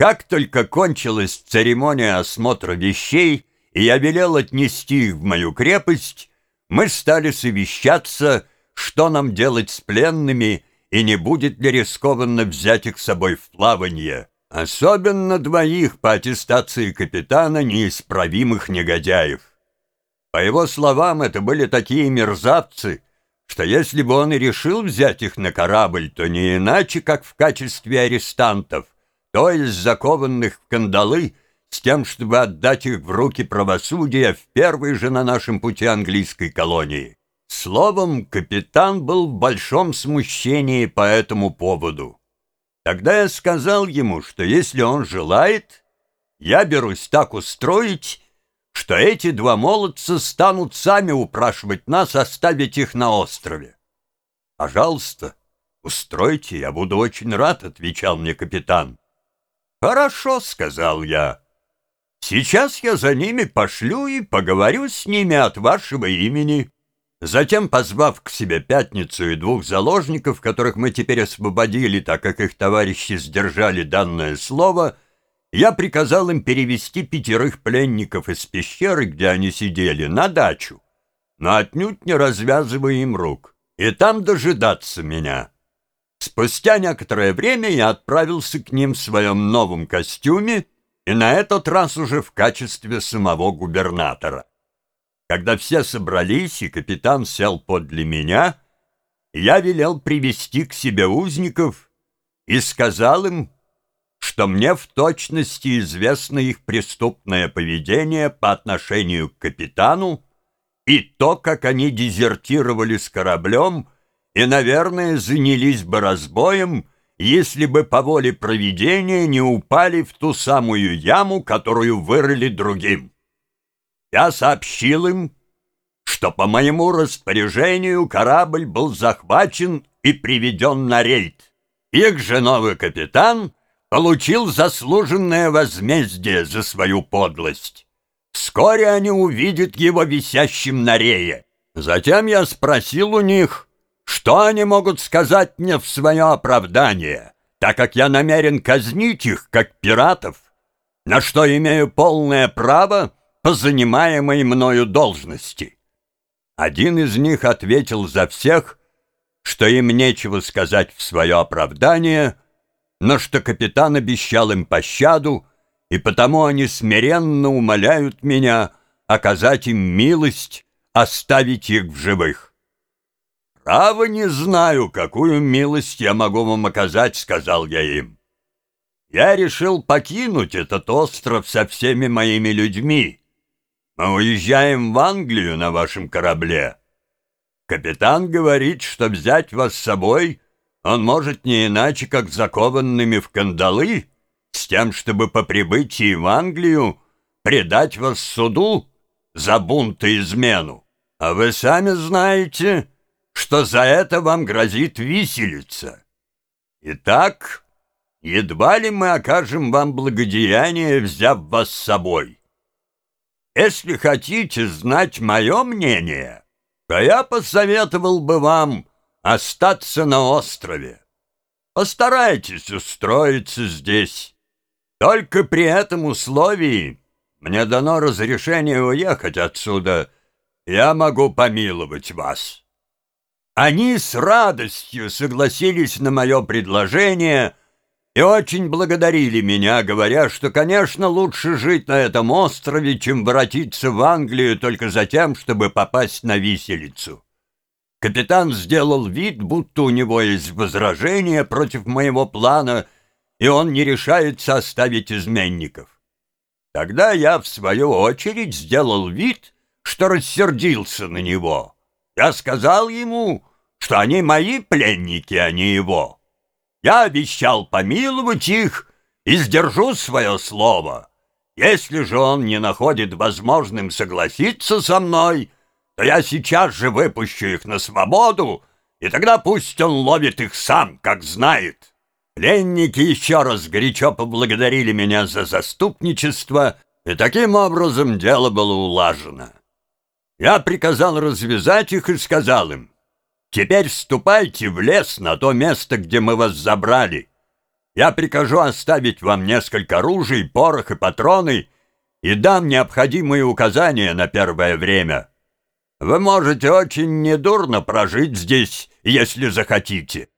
Как только кончилась церемония осмотра вещей, и я велел отнести их в мою крепость, мы стали совещаться, что нам делать с пленными и не будет ли рискованно взять их с собой в плавание, особенно двоих по аттестации капитана неисправимых негодяев. По его словам, это были такие мерзавцы, что если бы он и решил взять их на корабль, то не иначе, как в качестве арестантов — то есть закованных в кандалы, с тем, чтобы отдать их в руки правосудия в первой же на нашем пути английской колонии. Словом, капитан был в большом смущении по этому поводу. Тогда я сказал ему, что если он желает, я берусь так устроить, что эти два молодца станут сами упрашивать нас оставить их на острове. «Пожалуйста, устройте, я буду очень рад», — отвечал мне капитан. «Хорошо», — сказал я. «Сейчас я за ними пошлю и поговорю с ними от вашего имени». Затем, позвав к себе пятницу и двух заложников, которых мы теперь освободили, так как их товарищи сдержали данное слово, я приказал им перевести пятерых пленников из пещеры, где они сидели, на дачу, но отнюдь не развязывая им рук, и там дожидаться меня. Спустя некоторое время я отправился к ним в своем новом костюме и на этот раз уже в качестве самого губернатора. Когда все собрались и капитан сел подле меня, я велел привести к себе узников и сказал им, что мне в точности известно их преступное поведение по отношению к капитану и то, как они дезертировали с кораблем — и, наверное, занялись бы разбоем, если бы по воле провидения не упали в ту самую яму, которую вырыли другим. Я сообщил им, что по моему распоряжению корабль был захвачен и приведен на рейд. Их же новый капитан получил заслуженное возмездие за свою подлость. Вскоре они увидят его висящим на рее. Затем я спросил у них, что они могут сказать мне в свое оправдание, так как я намерен казнить их, как пиратов, на что имею полное право по занимаемой мною должности? Один из них ответил за всех, что им нечего сказать в свое оправдание, но что капитан обещал им пощаду, и потому они смиренно умоляют меня оказать им милость, оставить их в живых. «Право не знаю, какую милость я могу вам оказать», — сказал я им. «Я решил покинуть этот остров со всеми моими людьми. Мы уезжаем в Англию на вашем корабле. Капитан говорит, что взять вас с собой он может не иначе, как закованными в кандалы, с тем, чтобы по прибытии в Англию предать вас суду за бунт и измену. А вы сами знаете...» что за это вам грозит виселица. Итак, едва ли мы окажем вам благодеяние, взяв вас с собой. Если хотите знать мое мнение, то я посоветовал бы вам остаться на острове. Постарайтесь устроиться здесь. Только при этом условии мне дано разрешение уехать отсюда, я могу помиловать вас». Они с радостью согласились на мое предложение и очень благодарили меня, говоря, что, конечно, лучше жить на этом острове, чем воротиться в Англию только за тем, чтобы попасть на виселицу. Капитан сделал вид, будто у него есть возражения против моего плана, и он не решается оставить изменников. Тогда я, в свою очередь, сделал вид, что рассердился на него. Я сказал ему, что они мои пленники, а не его. Я обещал помиловать их и сдержу свое слово. Если же он не находит возможным согласиться со мной, то я сейчас же выпущу их на свободу, и тогда пусть он ловит их сам, как знает. Пленники еще раз горячо поблагодарили меня за заступничество, и таким образом дело было улажено. Я приказал развязать их и сказал им, «Теперь ступайте в лес на то место, где мы вас забрали. Я прикажу оставить вам несколько ружей, порох и патроны и дам необходимые указания на первое время. Вы можете очень недурно прожить здесь, если захотите.